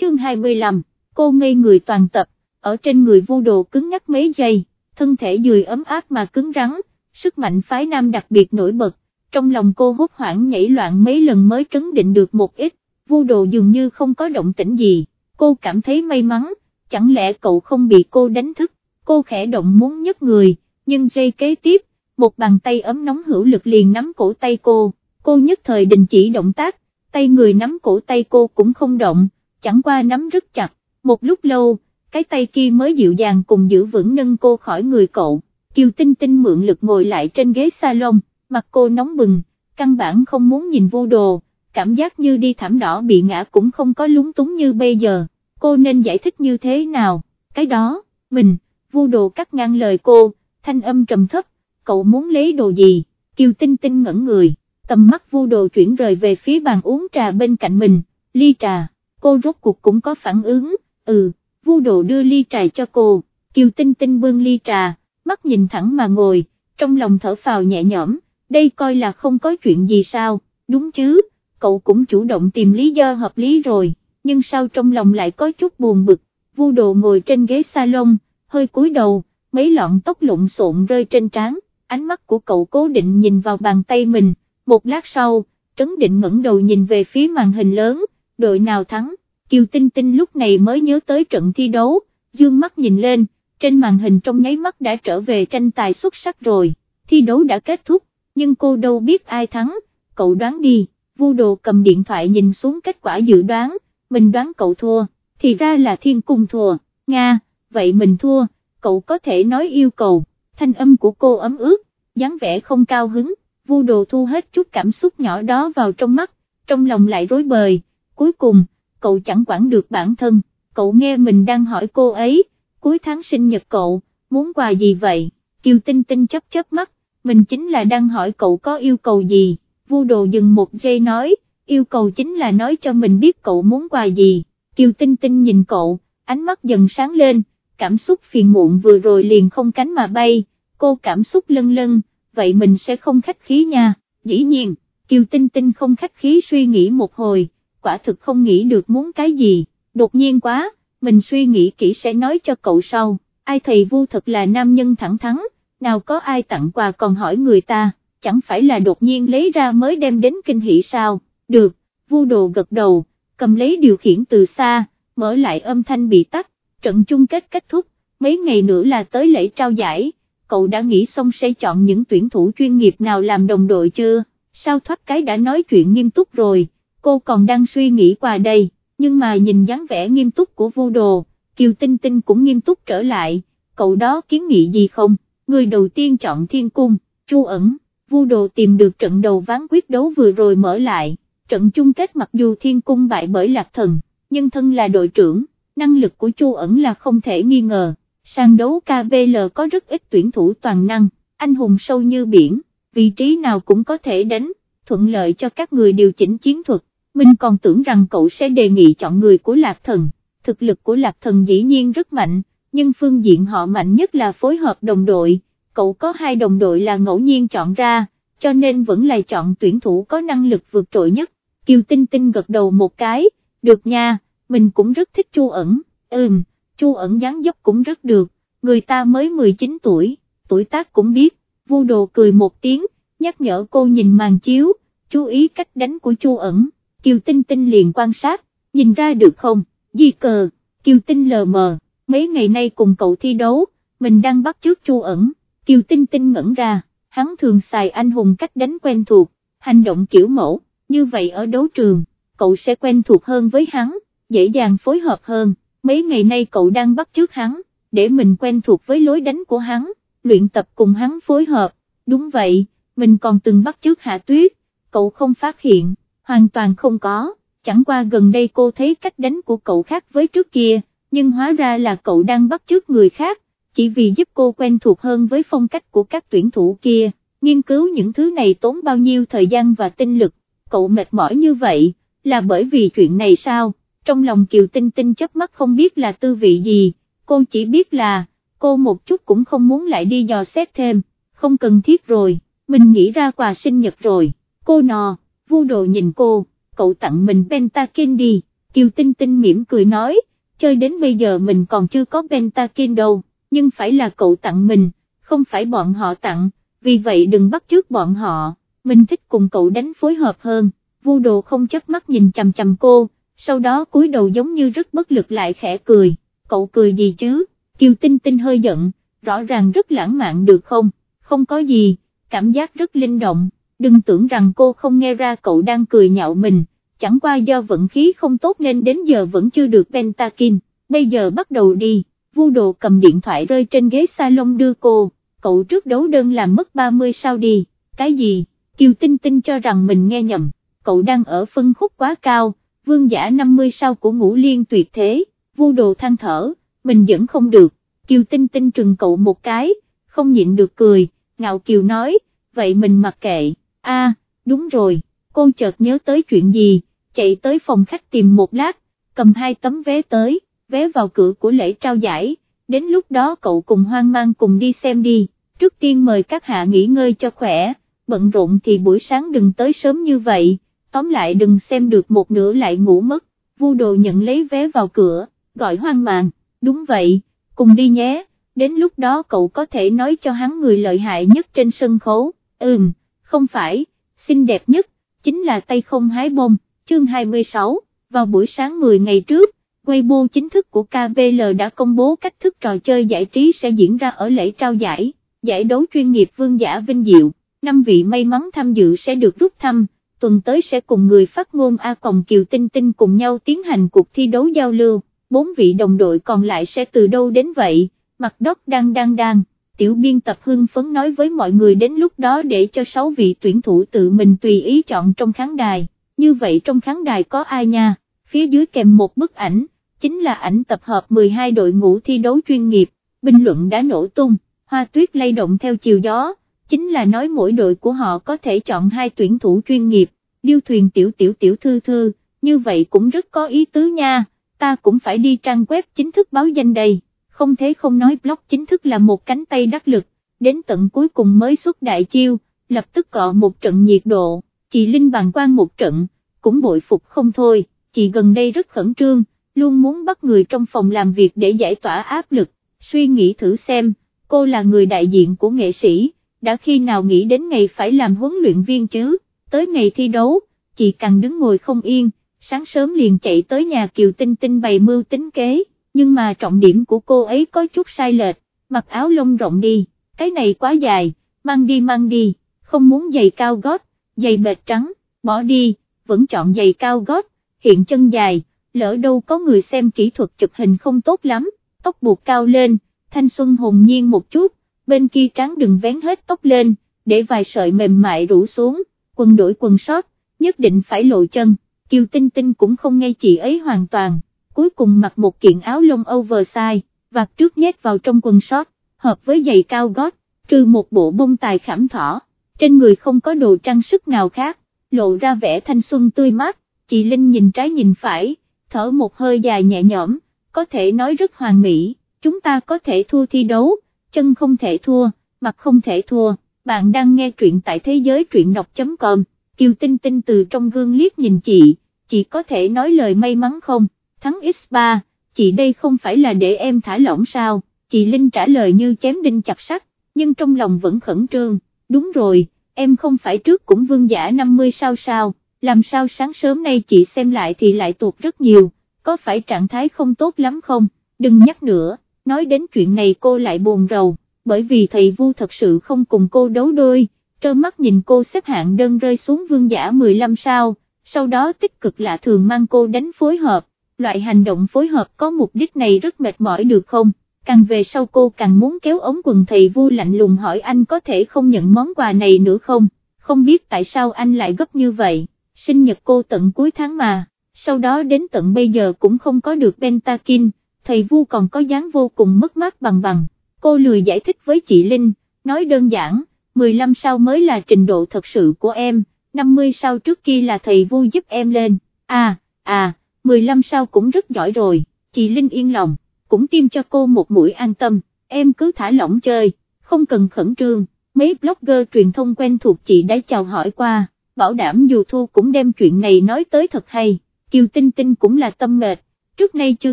chương 25, cô ngây người toàn tập, ở trên người vu đồ cứng nhắc mấy giây, thân thể dùi ấm áp mà cứng rắn, sức mạnh phái nam đặc biệt nổi bật, trong lòng cô hốt hoảng nhảy loạn mấy lần mới trấn định được một ít, vu đồ dường như không có động tĩnh gì, cô cảm thấy may mắn, chẳng lẽ cậu không bị cô đánh thức, cô khẽ động muốn nhấc người, nhưng giây kế tiếp, một bàn tay ấm nóng hữu lực liền nắm cổ tay cô, cô nhất thời đình chỉ động tác, tay người nắm cổ tay cô cũng không động, chẳng qua nắm rất chặt, một lúc lâu, cái tay kia mới dịu dàng cùng giữ vững nâng cô khỏi người cậu, Kiều Tinh Tinh mượn lực ngồi lại trên ghế salon, mặt cô nóng bừng, căn bản không muốn nhìn vô đồ, cảm giác như đi thảm đỏ bị ngã cũng không có lúng túng như bây giờ, cô nên giải thích như thế nào, cái đó, mình, vô đồ cắt ngang lời cô, thanh âm trầm thấp, cậu muốn lấy đồ gì, Kiều Tinh Tinh ngẩn người, tầm mắt vô đồ chuyển rời về phía bàn uống trà bên cạnh mình, ly trà, cô rốt cuộc cũng có phản ứng, ừ, Vu đồ đưa ly trà cho cô, Kiều Tinh Tinh bưng ly trà, mắt nhìn thẳng mà ngồi, trong lòng thở phào nhẹ nhõm, đây coi là không có chuyện gì sao, đúng chứ, cậu cũng chủ động tìm lý do hợp lý rồi, nhưng sao trong lòng lại có chút buồn bực, vu đồ ngồi trên ghế salon, hơi cúi đầu, mấy lọn tóc lộn xộn rơi trên trán, ánh mắt của cậu cố định nhìn vào bàn tay mình, một lát sau, Trấn Định ngẩng đầu nhìn về phía màn hình lớn, đội nào thắng, Kiều Tinh Tinh lúc này mới nhớ tới trận thi đấu, dương mắt nhìn lên, trên màn hình trong nháy mắt đã trở về tranh tài xuất sắc rồi, thi đấu đã kết thúc, nhưng cô đâu biết ai thắng, cậu đoán đi, vu đồ cầm điện thoại nhìn xuống kết quả dự đoán, mình đoán cậu thua, thì ra là thiên cung thua, Nga, vậy mình thua, cậu có thể nói yêu cầu, thanh âm của cô ấm ướt, dáng vẻ không cao hứng, vu đồ thu hết chút cảm xúc nhỏ đó vào trong mắt, trong lòng lại rối bời, cuối cùng, cậu chẳng quản được bản thân, cậu nghe mình đang hỏi cô ấy, cuối tháng sinh nhật cậu, muốn quà gì vậy, Kiều Tinh Tinh chấp chớp mắt, mình chính là đang hỏi cậu có yêu cầu gì, vu đồ dừng một giây nói, yêu cầu chính là nói cho mình biết cậu muốn quà gì, Kiều Tinh Tinh nhìn cậu, ánh mắt dần sáng lên, cảm xúc phiền muộn vừa rồi liền không cánh mà bay, cô cảm xúc lân lân, vậy mình sẽ không khách khí nha, dĩ nhiên, Kiều Tinh Tinh không khách khí suy nghĩ một hồi, quả thực không nghĩ được muốn cái gì, đột nhiên quá, mình suy nghĩ kỹ sẽ nói cho cậu sau, ai thầy vu thật là nam nhân thẳng thắn, nào có ai tặng quà còn hỏi người ta, chẳng phải là đột nhiên lấy ra mới đem đến kinh hỷ sao, được, vu đồ gật đầu, cầm lấy điều khiển từ xa, mở lại âm thanh bị tắt, trận chung kết kết thúc, mấy ngày nữa là tới lễ trao giải, cậu đã nghĩ xong sẽ chọn những tuyển thủ chuyên nghiệp nào làm đồng đội chưa, sao thoát cái đã nói chuyện nghiêm túc rồi, cô còn đang suy nghĩ qua đây, nhưng mà nhìn dáng vẻ nghiêm túc của vô đồ, Kiều Tinh Tinh cũng nghiêm túc trở lại, cậu đó kiến nghị gì không, người đầu tiên chọn thiên cung, chu ẩn, vô đồ tìm được trận đầu ván quyết đấu vừa rồi mở lại, trận chung kết mặc dù thiên cung bại bởi lạc thần, nhưng thân là đội trưởng, năng lực của chu ẩn là không thể nghi ngờ, sang đấu KBL có rất ít tuyển thủ toàn năng, anh hùng sâu như biển, vị trí nào cũng có thể đánh, thuận lợi cho các người điều chỉnh chiến thuật, minh còn tưởng rằng cậu sẽ đề nghị chọn người của lạc thần, thực lực của lạc thần dĩ nhiên rất mạnh, nhưng phương diện họ mạnh nhất là phối hợp đồng đội, cậu có hai đồng đội là ngẫu nhiên chọn ra, cho nên vẫn là chọn tuyển thủ có năng lực vượt trội nhất, Kiều Tinh Tinh gật đầu một cái, được nha, mình cũng rất thích Chu ẩn, ừm, Chu ẩn dáng dấp cũng rất được, người ta mới 19 tuổi, tuổi tác cũng biết, vu đồ cười một tiếng, nhắc nhở cô nhìn màn chiếu, chú ý cách đánh của Chu ẩn, Kiều Tinh Tinh liền quan sát, nhìn ra được không, di cờ, Kiều Tinh lờ mờ, mấy ngày nay cùng cậu thi đấu, mình đang bắt trước Chu ẩn, Kiều Tinh Tinh ngẩn ra, hắn thường xài anh hùng cách đánh quen thuộc, hành động kiểu mẫu, như vậy ở đấu trường, cậu sẽ quen thuộc hơn với hắn, dễ dàng phối hợp hơn, mấy ngày nay cậu đang bắt trước hắn, để mình quen thuộc với lối đánh của hắn, luyện tập cùng hắn phối hợp, đúng vậy, mình còn từng bắt trước hạ tuyết, cậu không phát hiện, hoàn toàn không có, chẳng qua gần đây cô thấy cách đánh của cậu khác với trước kia, nhưng hóa ra là cậu đang bắt chước người khác, chỉ vì giúp cô quen thuộc hơn với phong cách của các tuyển thủ kia, nghiên cứu những thứ này tốn bao nhiêu thời gian và tinh lực, cậu mệt mỏi như vậy, là bởi vì chuyện này sao, trong lòng Kiều Tinh Tinh chớp mắt không biết là tư vị gì, cô chỉ biết là, cô một chút cũng không muốn lại đi dò xét thêm, không cần thiết rồi, mình nghĩ ra quà sinh nhật rồi, cô nò, vu đồ nhìn cô, cậu tặng mình pentakin đi, Kiều Tinh Tinh mỉm cười nói, chơi đến bây giờ mình còn chưa có Pentakin đâu, nhưng phải là cậu tặng mình, không phải bọn họ tặng, vì vậy đừng bắt trước bọn họ, mình thích cùng cậu đánh phối hợp hơn, vu đồ không chớp mắt nhìn chằm chằm cô, sau đó cúi đầu giống như rất bất lực lại khẽ cười, cậu cười gì chứ, Kiều Tinh Tinh hơi giận, rõ ràng rất lãng mạn được không, không có gì, cảm giác rất linh động, đừng tưởng rằng cô không nghe ra cậu đang cười nhạo mình, chẳng qua do vận khí không tốt nên đến giờ vẫn chưa được Pentakin, bây giờ bắt đầu đi, vu đồ cầm điện thoại rơi trên ghế salon đưa cô, cậu trước đấu đơn làm mất 30 sao đi, cái gì, Kiều Tinh Tinh cho rằng mình nghe nhầm, cậu đang ở phân khúc quá cao, vương giả 50 sao của ngũ liên tuyệt thế, vu đồ than thở, mình vẫn không được, Kiều Tinh Tinh trừng cậu một cái, không nhịn được cười, ngạo Kiều nói, vậy mình mặc kệ, a đúng rồi, cô chợt nhớ tới chuyện gì, chạy tới phòng khách tìm một lát, cầm hai tấm vé tới, vé vào cửa của lễ trao giải, đến lúc đó cậu cùng hoang mang cùng đi xem đi, trước tiên mời các hạ nghỉ ngơi cho khỏe, bận rộn thì buổi sáng đừng tới sớm như vậy, tóm lại đừng xem được một nửa lại ngủ mất, vu đồ nhận lấy vé vào cửa, gọi hoang mang, đúng vậy, cùng đi nhé, đến lúc đó cậu có thể nói cho hắn người lợi hại nhất trên sân khấu, ừm, không phải, xinh đẹp nhất, chính là tay không hái bông, chương 26, vào buổi sáng 10 ngày trước, Weibo chính thức của KBL đã công bố cách thức trò chơi giải trí sẽ diễn ra ở lễ trao giải, giải đấu chuyên nghiệp vương giả vinh diệu, năm vị may mắn tham dự sẽ được rút thăm, tuần tới sẽ cùng người phát ngôn A Còng Kiều Tinh Tinh cùng nhau tiến hành cuộc thi đấu giao lưu, bốn vị đồng đội còn lại sẽ từ đâu đến vậy, mặt đất đang đang đang, tiểu biên tập hưng phấn nói với mọi người đến lúc đó để cho sáu vị tuyển thủ tự mình tùy ý chọn trong khán đài, như vậy trong khán đài có ai nha, phía dưới kèm một bức ảnh, chính là ảnh tập hợp 12 đội ngũ thi đấu chuyên nghiệp, bình luận đã nổ tung, hoa tuyết lay động theo chiều gió, chính là nói mỗi đội của họ có thể chọn hai tuyển thủ chuyên nghiệp, điêu thuyền tiểu tiểu tiểu thư thư, như vậy cũng rất có ý tứ nha, ta cũng phải đi trang web chính thức báo danh đây, không thế không nói blog chính thức là một cánh tay đắc lực, đến tận cuối cùng mới xuất đại chiêu, lập tức cọ một trận nhiệt độ, chị Linh bàn quan một trận, cũng bội phục không thôi, chị gần đây rất khẩn trương, luôn muốn bắt người trong phòng làm việc để giải tỏa áp lực, suy nghĩ thử xem, cô là người đại diện của nghệ sĩ, đã khi nào nghĩ đến ngày phải làm huấn luyện viên chứ, tới ngày thi đấu, chị càng đứng ngồi không yên, sáng sớm liền chạy tới nhà Kiều Tinh Tinh bày mưu tính kế, nhưng mà trọng điểm của cô ấy có chút sai lệch, mặc áo lông rộng đi, cái này quá dài, mang đi mang đi, không muốn giày cao gót, giày bệt trắng, bỏ đi, vẫn chọn giày cao gót, hiện chân dài, lỡ đâu có người xem kỹ thuật chụp hình không tốt lắm, tóc buộc cao lên, thanh xuân hồn nhiên một chút, bên kia trắng đừng vén hết tóc lên, để vài sợi mềm mại rủ xuống, quần đổi quần sót, nhất định phải lộ chân, Kiều Tinh Tinh cũng không nghe chị ấy hoàn toàn, cuối cùng mặc một kiện áo lông oversize, vạt trước nhét vào trong quần sót, hợp với giày cao gót, trừ một bộ bông tài khảm thỏ, trên người không có đồ trang sức nào khác, lộ ra vẻ thanh xuân tươi mát, chị Linh nhìn trái nhìn phải, thở một hơi dài nhẹ nhõm, có thể nói rất hoàn mỹ, chúng ta có thể thua thi đấu, chân không thể thua, mặt không thể thua, bạn đang nghe truyện tại thế giới truyện đọc.com, Kiều Tinh Tinh từ trong gương liếc nhìn chị, chị có thể nói lời may mắn không, thắng X3, chị đây không phải là để em thả lỏng sao, chị Linh trả lời như chém đinh chặt sắt, nhưng trong lòng vẫn khẩn trương, đúng rồi, em không phải trước cũng vương giả 50 sao sao, làm sao sáng sớm nay chị xem lại thì lại tuột rất nhiều, có phải trạng thái không tốt lắm không, đừng nhắc nữa, nói đến chuyện này cô lại buồn rầu, bởi vì thầy Vu thật sự không cùng cô đấu đôi, trơ mắt nhìn cô xếp hạng đơn rơi xuống vương giả 15 sao, sau đó tích cực lạ thường mang cô đánh phối hợp, loại hành động phối hợp có mục đích này rất mệt mỏi được không? Càng về sau cô càng muốn kéo ống quần thầy Vu lạnh lùng hỏi anh có thể không nhận món quà này nữa không, không biết tại sao anh lại gấp như vậy. Sinh nhật cô tận cuối tháng mà, sau đó đến tận bây giờ cũng không có được Pentakin, thầy Vu còn có dáng vô cùng mất mát bằng bằng, cô lười giải thích với chị Linh, nói đơn giản, 15 sao mới là trình độ thật sự của em, 50 sao trước kia là thầy Vu giúp em lên, à, à, 15 sao cũng rất giỏi rồi, chị Linh yên lòng, cũng tiêm cho cô một mũi an tâm, em cứ thả lỏng chơi, không cần khẩn trương, mấy blogger truyền thông quen thuộc chị đã chào hỏi qua bảo đảm dù thu cũng đem chuyện này nói tới thật hay, Kiều Tinh Tinh cũng là tâm mệt, trước nay chưa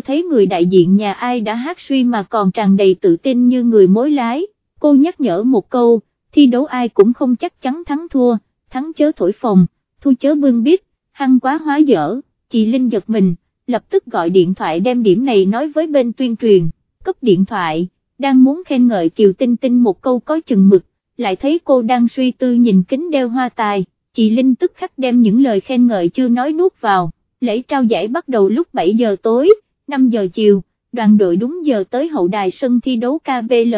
thấy người đại diện nhà ai đã hát suy mà còn tràn đầy tự tin như người mối lái, cô nhắc nhở một câu, thi đấu ai cũng không chắc chắn thắng thua, thắng chớ thổi phồng, thu chớ bưng biết, hăng quá hóa dở, chị Linh giật mình, lập tức gọi điện thoại đem điểm này nói với bên tuyên truyền, cấp điện thoại, đang muốn khen ngợi Kiều Tinh Tinh một câu có chừng mực, lại thấy cô đang suy tư nhìn kính đeo hoa tài, chị Linh tức khắc đem những lời khen ngợi chưa nói nuốt vào, lễ trao giải bắt đầu lúc 7 giờ tối, 5 giờ chiều, đoàn đội đúng giờ tới hậu đài sân thi đấu KBL,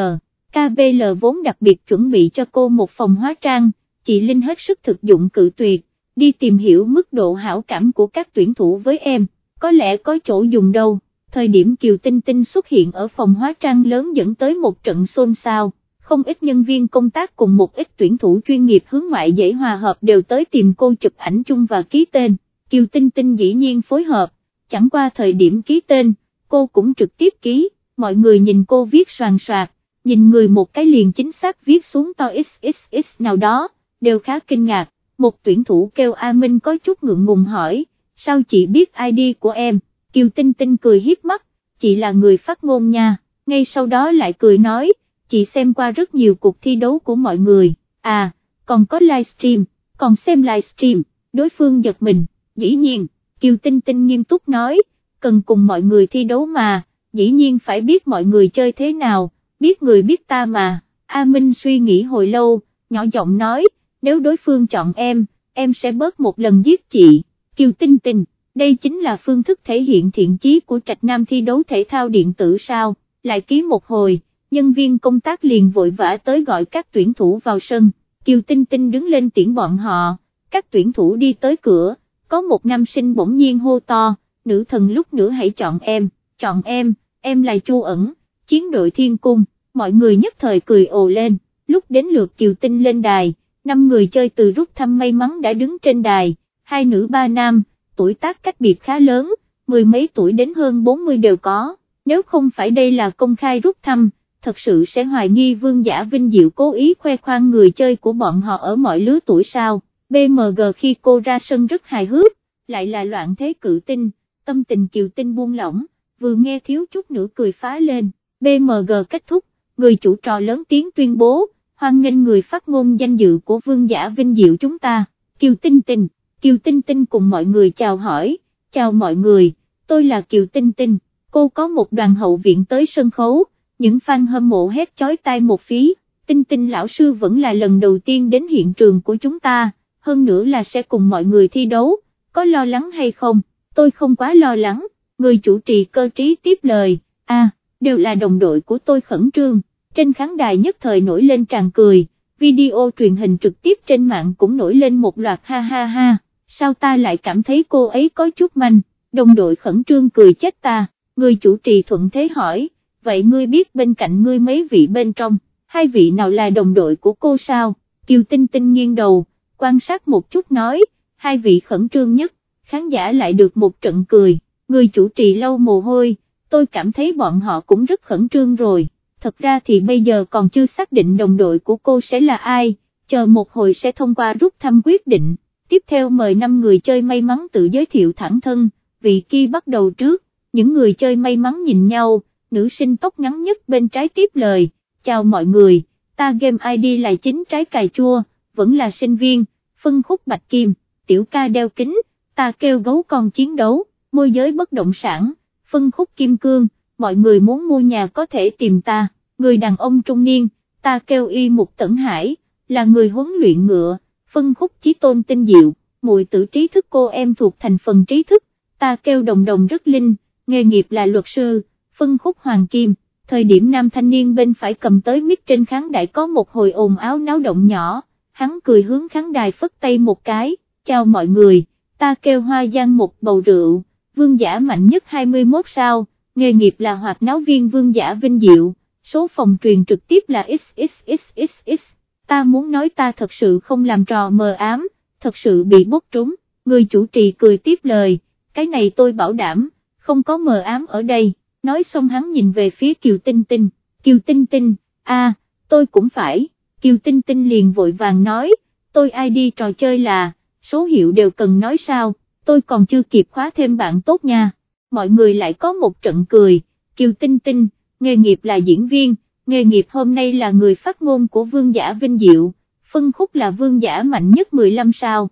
KBL vốn đặc biệt chuẩn bị cho cô một phòng hóa trang, chị Linh hết sức thực dụng cự tuyệt, đi tìm hiểu mức độ hảo cảm của các tuyển thủ với em, có lẽ có chỗ dùng đâu, thời điểm Kiều Tinh Tinh xuất hiện ở phòng hóa trang lớn dẫn tới một trận xôn xao không ít nhân viên công tác cùng một ít tuyển thủ chuyên nghiệp hướng ngoại dễ hòa hợp đều tới tìm cô chụp ảnh chung và ký tên, Kiều Tinh Tinh dĩ nhiên phối hợp, chẳng qua thời điểm ký tên, cô cũng trực tiếp ký, mọi người nhìn cô viết soàn soạt, nhìn người một cái liền chính xác viết xuống to xxx nào đó, đều khá kinh ngạc, một tuyển thủ kêu A Minh có chút ngượng ngùng hỏi, sao chị biết ID của em, Kiều Tinh Tinh cười hiếp mắt, chị là người phát ngôn nha, ngay sau đó lại cười nói, chị xem qua rất nhiều cuộc thi đấu của mọi người, à, còn có livestream, còn xem livestream, đối phương giật mình, dĩ nhiên, Kiều Tinh Tinh nghiêm túc nói, cần cùng mọi người thi đấu mà, dĩ nhiên phải biết mọi người chơi thế nào, biết người biết ta mà, A Minh suy nghĩ hồi lâu, nhỏ giọng nói, nếu đối phương chọn em, em sẽ bớt một lần giết chị, Kiều Tinh Tinh, đây chính là phương thức thể hiện thiện chí của Trạch Nam thi đấu thể thao điện tử sao, lại ký một hồi nhân viên công tác liền vội vã tới gọi các tuyển thủ vào sân, Kiều Tinh Tinh đứng lên tiễn bọn họ, các tuyển thủ đi tới cửa, có một nam sinh bỗng nhiên hô to, nữ thần lúc nữa hãy chọn em, chọn em, em là Chu ẩn, chiến đội thiên cung, mọi người nhất thời cười ồ lên, lúc đến lượt Kiều Tinh lên đài, năm người chơi từ rút thăm may mắn đã đứng trên đài, hai nữ ba nam, tuổi tác cách biệt khá lớn, mười mấy tuổi đến hơn 40 đều có, nếu không phải đây là công khai rút thăm, thật sự sẽ hoài nghi vương giả vinh diệu cố ý khoe khoang người chơi của bọn họ ở mọi lứa tuổi sao, BMG khi cô ra sân rất hài hước, lại là loạn thế cự tinh, tâm tình kiều tinh buông lỏng, vừa nghe thiếu chút nữa cười phá lên, BMG kết thúc, người chủ trò lớn tiếng tuyên bố, hoan nghênh người phát ngôn danh dự của vương giả vinh diệu chúng ta, Kiều Tinh Tinh, Kiều Tinh Tinh cùng mọi người chào hỏi, chào mọi người, tôi là Kiều Tinh Tinh, cô có một đoàn hậu viện tới sân khấu, những fan hâm mộ hét chói tai một phí, tinh tinh lão sư vẫn là lần đầu tiên đến hiện trường của chúng ta, hơn nữa là sẽ cùng mọi người thi đấu, có lo lắng hay không, tôi không quá lo lắng, người chủ trì cơ trí tiếp lời, a à, đều là đồng đội của tôi khẩn trương, trên khán đài nhất thời nổi lên tràn cười, video truyền hình trực tiếp trên mạng cũng nổi lên một loạt ha ha ha, sao ta lại cảm thấy cô ấy có chút manh, đồng đội khẩn trương cười chết ta, người chủ trì thuận thế hỏi, vậy ngươi biết bên cạnh ngươi mấy vị bên trong, hai vị nào là đồng đội của cô sao, Kiều Tinh Tinh nghiêng đầu, quan sát một chút nói, hai vị khẩn trương nhất, khán giả lại được một trận cười, người chủ trì lâu mồ hôi, tôi cảm thấy bọn họ cũng rất khẩn trương rồi, thật ra thì bây giờ còn chưa xác định đồng đội của cô sẽ là ai, chờ một hồi sẽ thông qua rút thăm quyết định, tiếp theo mời 5 người chơi may mắn tự giới thiệu thẳng thân, vị kia bắt đầu trước, những người chơi may mắn nhìn nhau, nữ sinh tóc ngắn nhất bên trái tiếp lời, chào mọi người, ta game ID là chính trái cà chua, vẫn là sinh viên, phân khúc bạch kim, tiểu ca đeo kính, ta kêu gấu con chiến đấu, môi giới bất động sản, phân khúc kim cương, mọi người muốn mua nhà có thể tìm ta, người đàn ông trung niên, ta kêu y một tẩn hải, là người huấn luyện ngựa, phân khúc chí tôn tinh diệu, mùi tử trí thức cô em thuộc thành phần trí thức, ta kêu đồng đồng rất linh, nghề nghiệp là luật sư, phân khúc hoàng kim, thời điểm nam thanh niên bên phải cầm tới mic trên khán đài có một hồi ồn áo náo động nhỏ, hắn cười hướng khán đài phất tay một cái, chào mọi người, ta kêu hoa giang một bầu rượu, vương giả mạnh nhất 21 sao, nghề nghiệp là hoạt náo viên vương giả vinh diệu, số phòng truyền trực tiếp là xxxxx, ta muốn nói ta thật sự không làm trò mờ ám, thật sự bị bốc trúng, người chủ trì cười tiếp lời, cái này tôi bảo đảm, không có mờ ám ở đây. Nói xong hắn nhìn về phía Kiều Tinh Tinh, Kiều Tinh Tinh, a, tôi cũng phải, Kiều Tinh Tinh liền vội vàng nói, tôi ai đi trò chơi là, số hiệu đều cần nói sao, tôi còn chưa kịp khóa thêm bạn tốt nha, mọi người lại có một trận cười, Kiều Tinh Tinh, nghề nghiệp là diễn viên, nghề nghiệp hôm nay là người phát ngôn của vương giả Vinh Diệu, phân khúc là vương giả mạnh nhất 15 sao.